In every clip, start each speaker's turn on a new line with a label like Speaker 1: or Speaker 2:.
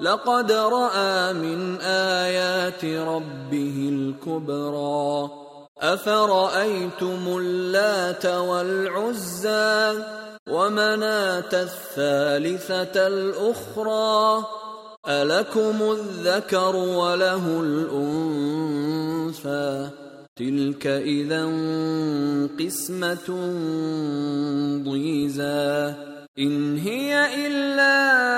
Speaker 1: لقد رأى من آيات ربه الكبرى. أفرأيتم اللات والعزى ومناة الثالثة الأخرى؟ ألكم الذكر وله الأنثى؟ تلك إذا قسمة ضيزى. إن هي إلا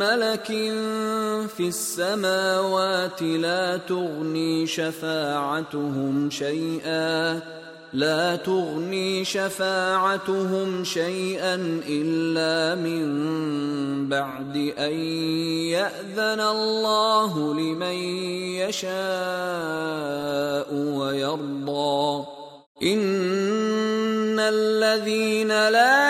Speaker 1: ملك في السماوات لا تغني شفاعتهم شيئا لا تغني شفاعتهم شيئا إلا من بعد أن يأذن الله لمن يشاء ويرضى. إن الذين لا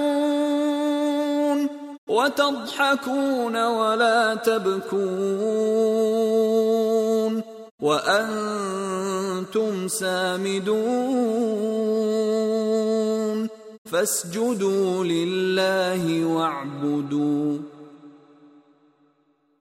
Speaker 1: وتضحكون ولا تبكون وأنتم سامدون فاسجدوا لله واعبدوا